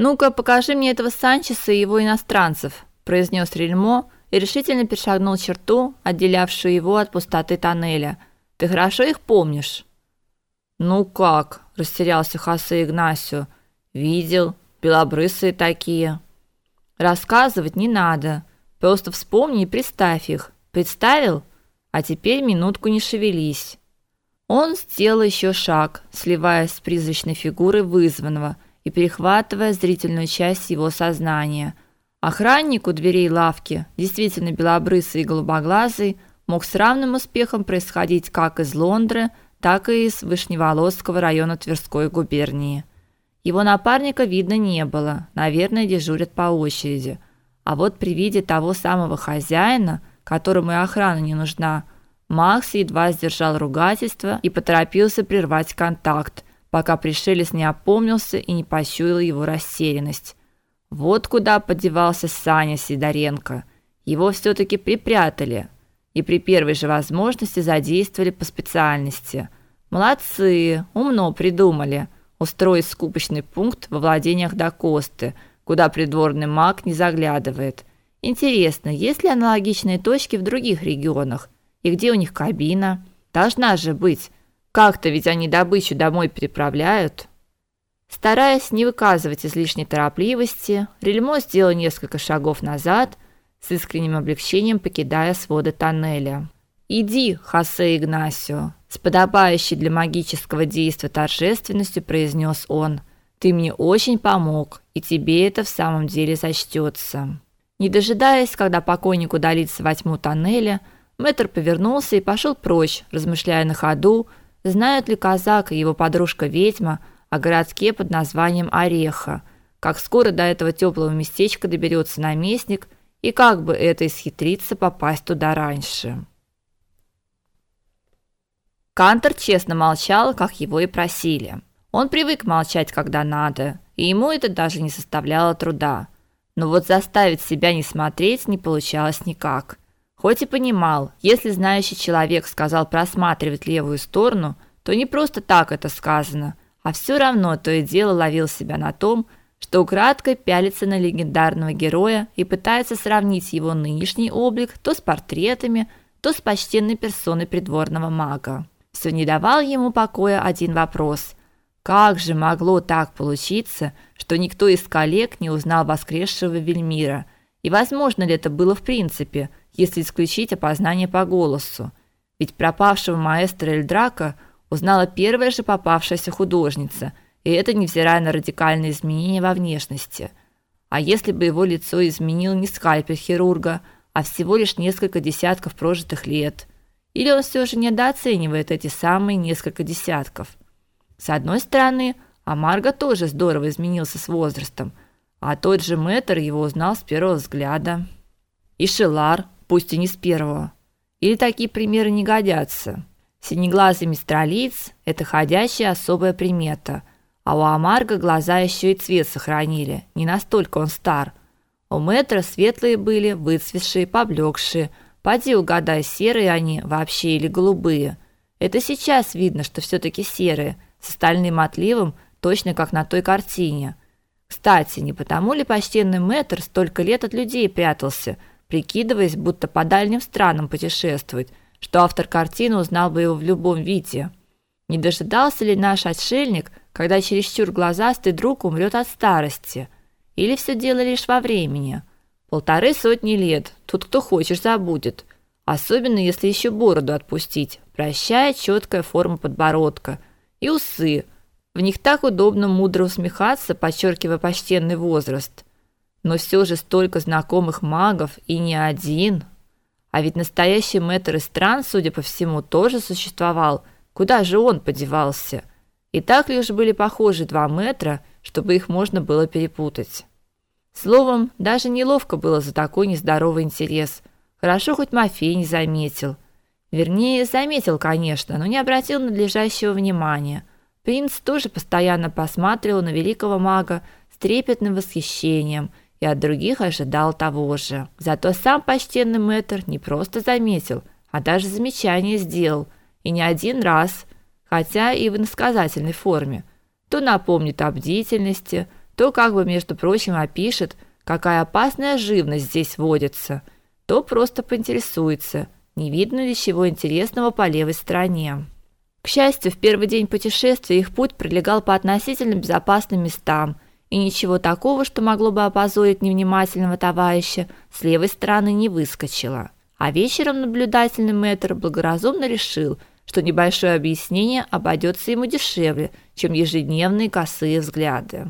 Ну-ка, покажи мне этого Санчеса и его иностранцев, произнес Рельмо и решительно перешагнул черту, отделявшую его от пустоты тоннеля. Ты хорошо их помнишь? Ну как? растерялся Хосе Игнасио. Видел, белобрысые такие. Рассказывать не надо. Просто вспомни и представь их. Представил? А теперь минутку не шевелись. Он сделал еще шаг, сливаясь с призрачной фигурой вызванного и перехватывая зрительную часть его сознания. Охранник у дверей лавки, действительно белобрысый и голубоглазый, мог с равным успехом происходить как из Лондры, так и из Вышневолосского района Тверской губернии. Его напарника видно не было, наверное, дежурят по очереди. А вот при виде того самого хозяина, которому и охрана не нужна, Макс едва сдержал ругательство и поторопился прервать контакт, пока пришелец не опомнился и не почуял его растерянность. Вот куда подевался Саня Сидоренко. Его все таки припрятали и при первой же возможности задействовали по специальности. Молодцы, умно придумали устроить скупочный пункт во владениях Дакосты, куда придворный маг не заглядывает. Интересно, есть ли аналогичные точки в других регионах? И где у них кабина? Должна же быть. Как-то ведь они добычу домой переправляют. Стараясь не выказывать излишней торопливости, Рельмо сделал несколько шагов назад, с искренним облегчением покидая своды тоннеля. "Иди, Хосе Игнасио", с подобающей для магического действия торжественностью произнес он. "Ты мне очень помог, и тебе это в самом деле зачтется». Не дожидаясь, когда покойник удалится во тьму тоннеля, Мэтр повернулся и пошел прочь, размышляя на ходу, знают ли казак и его подружка-ведьма о городке под названием Ореха, как скоро до этого теплого местечка доберется наместник и как бы это исхитриться попасть туда раньше. Кантор честно молчал, как его и просили. Он привык молчать, когда надо, и ему это даже не составляло труда. Но вот заставить себя не смотреть не получалось никак. Хоть и понимал, если знающий человек сказал просматривать левую сторону, то не просто так это сказано, а все равно то и дело ловил себя на том, что украдкой пялится на легендарного героя и пытается сравнить его нынешний облик то с портретами, то с почтенной персоной придворного мага. Все не давал ему покоя один вопрос: как же могло так получиться, что никто из коллег не узнал воскресшего Вельмира? И возможно ли это было в принципе? Если исключить опознание по голосу. Ведь пропавшего маэстро Эльдрака узнала первая же попавшаяся художница, и это невзирая на радикальные изменения во внешности. А если бы его лицо изменил не скальпель хирурга, а всего лишь несколько десятков прожитых лет? Или он все же недооценивает эти самые несколько десятков? С одной стороны, Амарго тоже здорово изменился с возрастом, а тот же Мэтр его узнал с первого взгляда. И Шелар, пусть и не с первого. Или такие примеры не годятся. Синеглазый мистралиц – это ходящая особая примета, а у Амарга глаза еще и цвет сохранили, не настолько он стар. У Мэтра светлые были, выцветшие, поблекшие, поди угадай, серые они вообще или голубые. Это сейчас видно, что все-таки серые, с остальным отливом, точно как на той картине. Кстати, не потому ли почтенный Мэтр столько лет от людей прятался – прикидываясь, будто по дальним странам путешествует, что автор картины узнал бы его в любом виде. Не дожидался ли наш отшельник, когда чересчур глазастый друг умрет от старости? Или все дело лишь во времени? Полторы сотни лет, тут кто хочешь забудет. Особенно, если еще бороду отпустить. Прощая четкая форма подбородка. И усы. В них так удобно мудро усмехаться, подчеркивая почтенный возраст но все же столько знакомых магов и не один. А ведь настоящий мэтр из стран, судя по всему, тоже существовал. Куда же он подевался? И так лишь были похожи два метра, чтобы их можно было перепутать. Словом, даже неловко было за такой нездоровый интерес. Хорошо хоть Мафей не заметил. Вернее, заметил, конечно, но не обратил надлежащего внимания. Принц тоже постоянно посматривал на великого мага с трепетным восхищением – и от других ожидал того же. Зато сам почтенный мэтр не просто заметил, а даже замечание сделал, и не один раз, хотя и в иносказательной форме. То напомнит о бдительности, то как бы, между прочим, опишет, какая опасная живность здесь водится, то просто поинтересуется, не видно ли чего интересного по левой стороне. К счастью, в первый день путешествия их путь пролегал по относительно безопасным местам, и ничего такого, что могло бы опозорить невнимательного товарища, с левой стороны не выскочило. А вечером наблюдательный мэтр благоразумно решил, что небольшое объяснение обойдется ему дешевле, чем ежедневные косые взгляды.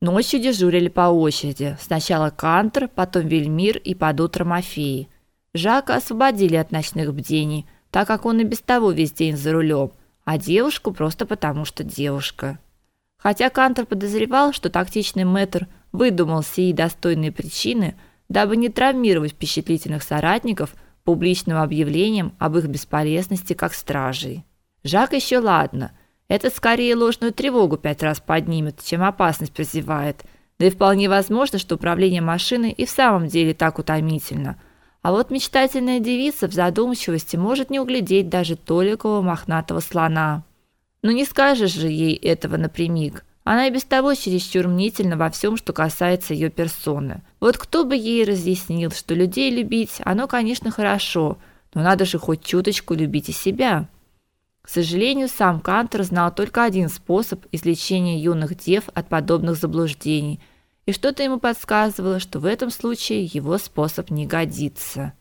Ночью дежурили по очереди. Сначала Кантер, потом Вельмир и под утро Мафей. Жака освободили от ночных бдений, так как он и без того весь день за рулем, а девушку просто потому, что девушка. Хотя Кантер подозревал, что тактичный мэтр выдумал сии достойные причины, дабы не травмировать впечатлительных соратников публичным объявлением об их бесполезности как стражей. Жак еще ладно, это скорее ложную тревогу пять раз поднимет, чем опасность прозевает. Да и вполне возможно, что управление машиной и в самом деле так утомительно. А вот мечтательная девица в задумчивости может не углядеть даже толикового мохнатого слона. Но не скажешь же ей этого напрямик. Она и без того чересчур мнительна во всем, что касается ее персоны. Вот кто бы ей разъяснил, что людей любить, оно, конечно, хорошо, но надо же хоть чуточку любить и себя. К сожалению, сам Кантер знал только один способ излечения юных дев от подобных заблуждений, и что-то ему подсказывало, что в этом случае его способ не годится.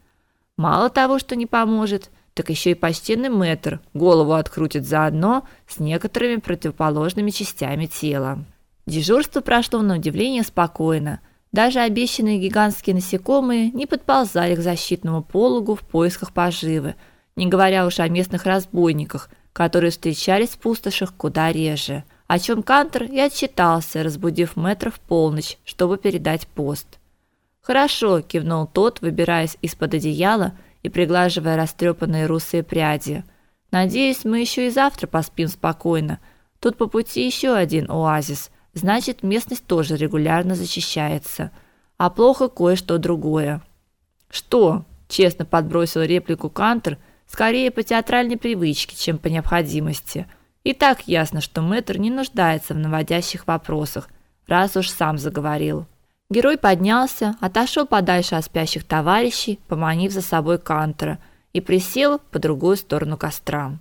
Мало того, что не поможет – так еще и почтенный мэтр голову открутит заодно с некоторыми противоположными частями тела. Дежурство прошло на удивление спокойно. Даже обещанные гигантские насекомые не подползали к защитному пологу в поисках поживы, не говоря уж о местных разбойниках, которые встречались в пустошах куда реже. О чем Кантер и отчитался, разбудив мэтра в полночь, чтобы передать пост. «Хорошо», – кивнул тот, выбираясь из-под одеяла и приглаживая растрепанные русые пряди. Надеюсь, мы еще и завтра поспим спокойно. Тут по пути еще один оазис. Значит, местность тоже регулярно зачищается. А плохо кое-что другое. Что? Честно подбросил реплику Кантер, скорее по театральной привычке, чем по необходимости. И так ясно, что мэтр не нуждается в наводящих вопросах, раз уж сам заговорил. Герой поднялся, отошел подальше от спящих товарищей, поманив за собой Кантера, и присел по другую сторону костра.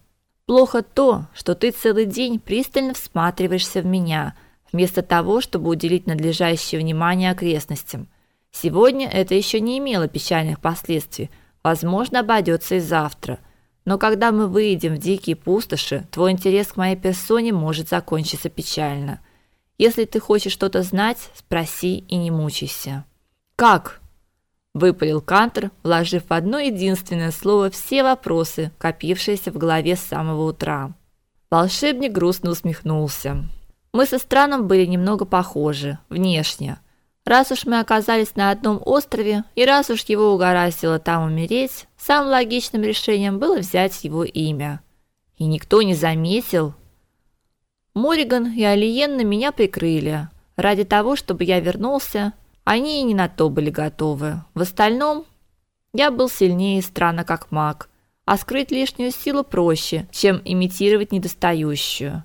Плохо то, что ты целый день пристально всматриваешься в меня, вместо того, чтобы уделить надлежащее внимание окрестностям. Сегодня это еще не имело печальных последствий, возможно, обойдется и завтра. Но когда мы выйдем в дикие пустоши, твой интерес к моей персоне может закончиться печально. Если ты хочешь что-то знать, спроси и не мучайся. Как? выпалил Кантер, вложив в одно единственное слово все вопросы, копившиеся в голове с самого утра. Волшебник грустно усмехнулся. Мы со Страном были немного похожи внешне. Раз уж мы оказались на одном острове, и раз уж его угораздило там умереть, самым логичным решением было взять его имя. И никто не заметил, Мориган и Алиен на меня прикрыли. Ради того, чтобы я вернулся, они и не на то были готовы. В остальном я был сильнее странно как маг, а скрыть лишнюю силу проще, чем имитировать недостающую.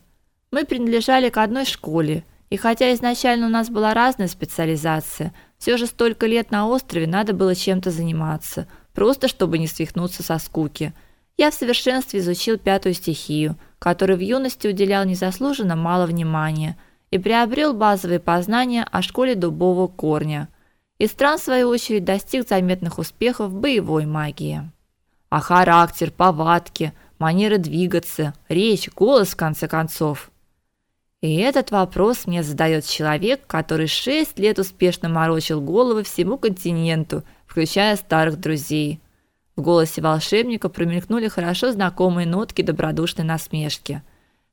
Мы принадлежали к одной школе, и хотя изначально у нас была разная специализация, все же столько лет на острове надо было чем-то заниматься, просто чтобы не свихнуться со скуки. Я в совершенстве изучил пятую стихию – который в юности уделял незаслуженно мало внимания и приобрел базовые познания о школе дубового корня. И стран в свою очередь достиг заметных успехов в боевой магии. А характер, повадки, манера двигаться, речь, голос в конце концов. И этот вопрос мне задает человек, который шесть лет успешно морочил головы всему континенту, включая старых друзей. В голосе волшебника промелькнули хорошо знакомые нотки добродушной насмешки.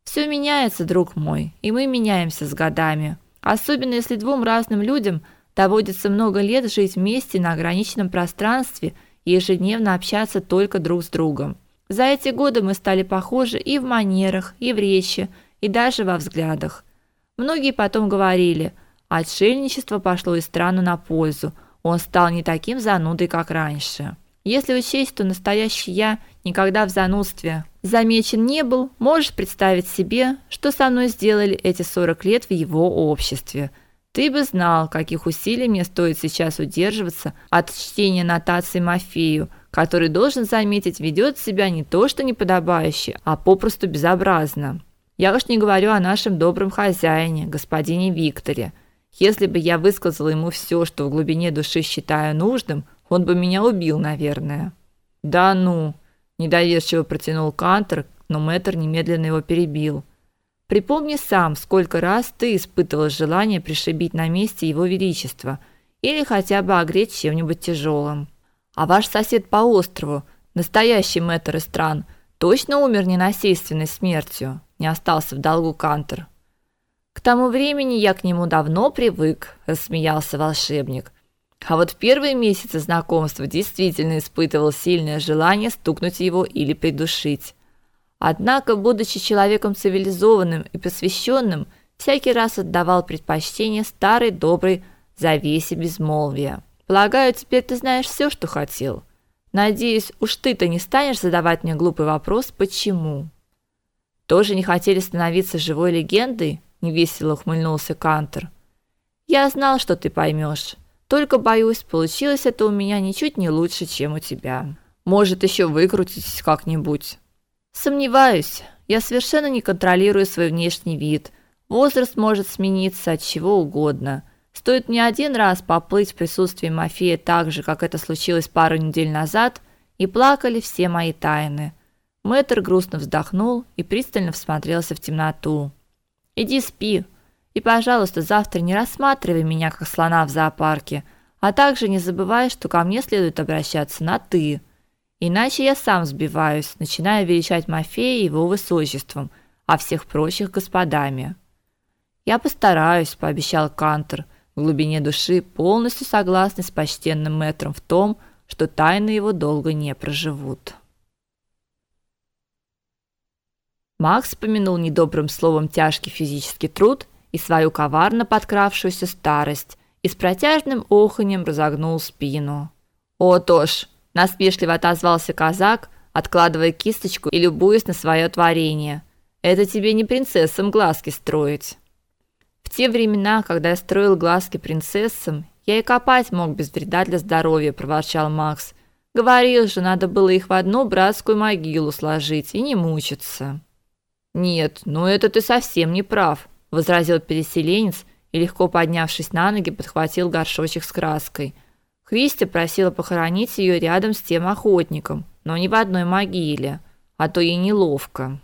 Все меняется, друг мой, и мы меняемся с годами. Особенно если двум разным людям доводится много лет жить вместе на ограниченном пространстве и ежедневно общаться только друг с другом. За эти годы мы стали похожи и в манерах, и в речи, и даже во взглядах. Многие потом говорили: "Отшельничество пошло и страну на пользу. Он стал не таким занудой, как раньше". Если учесть, что настоящий я никогда в занудстве замечен не был, можешь представить себе, что со мной сделали эти 40 лет в его обществе. Ты бы знал, каких усилий мне стоит сейчас удерживаться от чтения нотаций Мафею, который должен заметить, ведет себя не то что неподобающе, а попросту безобразно. Я уж не говорю о нашем добром хозяине, господине Викторе. Если бы я высказал ему все, что в глубине души считаю нужным, он бы меня убил, наверное. Да ну, недоверчиво протянул Кантер, но Мэтр немедленно его перебил. Припомни сам, сколько раз ты испытывал желание пришибить на месте его величество или хотя бы огреть чем-нибудь тяжелым. А ваш сосед по острову, настоящий мэтр из стран, точно умер ненасильственной смертью, не остался в долгу Кантер. К тому времени я к нему давно привык, рассмеялся волшебник. А вот в первые месяцы знакомства действительно испытывал сильное желание стукнуть его или придушить. Однако, будучи человеком цивилизованным и посвященным, всякий раз отдавал предпочтение старой доброй завесе безмолвия. Полагаю, теперь ты знаешь все, что хотел. Надеюсь, уж ты-то не станешь задавать мне глупый вопрос почему. Тоже не хотели становиться живой легендой? невесело ухмыльнулся Кантер. Я знал, что ты поймешь. Только боюсь, получилось это у меня ничуть не лучше, чем у тебя. Может, еще выкрутитесь как-нибудь. Сомневаюсь. Я совершенно не контролирую свой внешний вид. Возраст может смениться от чего угодно. Стоит мне один раз поплыть в присутствии Мафея так же, как это случилось пару недель назад, и плакали все мои тайны. Мэтр грустно вздохнул и пристально всмотрелся в темноту. Иди спи. И, пожалуйста, завтра не рассматривай меня как слона в зоопарке, а также не забывай, что ко мне следует обращаться на ты. Иначе я сам сбиваюсь, начинаю величать Мафея его высочеством, а всех прочих господами. Я постараюсь, пообещал Кантер, в глубине души полностью согласный с почтенным мэтром в том, что тайны его долго не проживут. Макс вспомянул недобрым словом тяжкий физический труд и свою коварно подкравшуюся старость, и с протяжным оханьем разогнул спину. "О, Тош, насмешливо отозвался казак, откладывая кисточку и любуясь на свое творение. Это тебе не принцессам глазки строить. В те времена, когда я строил глазки принцессам, я и копать мог без вреда для здоровья, проворчал Макс. Говорил же, надо было их в одну братскую могилу сложить и не мучиться. Нет, ну это ты совсем не прав, возразил переселенец и легко поднявшись на ноги, подхватил горшочек с краской. Христя просила похоронить ее рядом с тем охотником, но не в одной могиле, а то ей неловко.